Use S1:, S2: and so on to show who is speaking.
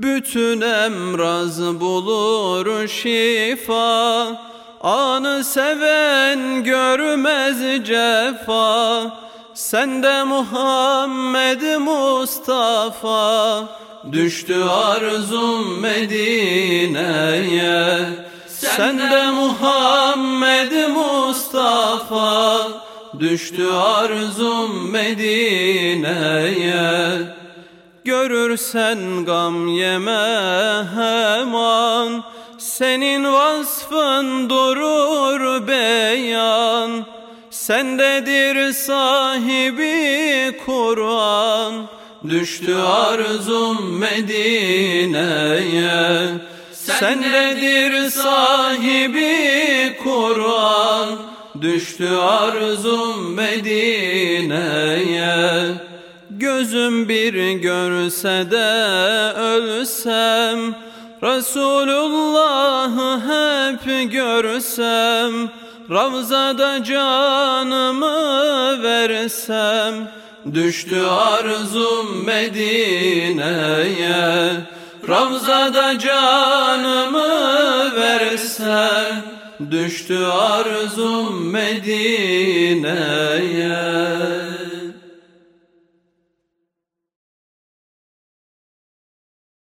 S1: Bütün emraz bulur şifa Anı seven görmez cefa. Sende Muhammed Mustafa Düştü arzum Medine'ye. Sende Muhammed Mustafa Düştü arzum Medine'ye Görürsen gam yeme hemen. Senin vasfın durur beyan. Sendedir sahibi Kur'an. Düştü arzum Medine'ye. Sendedir sahibi Kur'an. Düştü arzum Medine'ye Gözüm bir görse de ölsem Resulullah'ı hep görsem Ravzada canımı versem Düştü arzum Medine'ye Ravzada canımı versem Düştü arzum Medine'ye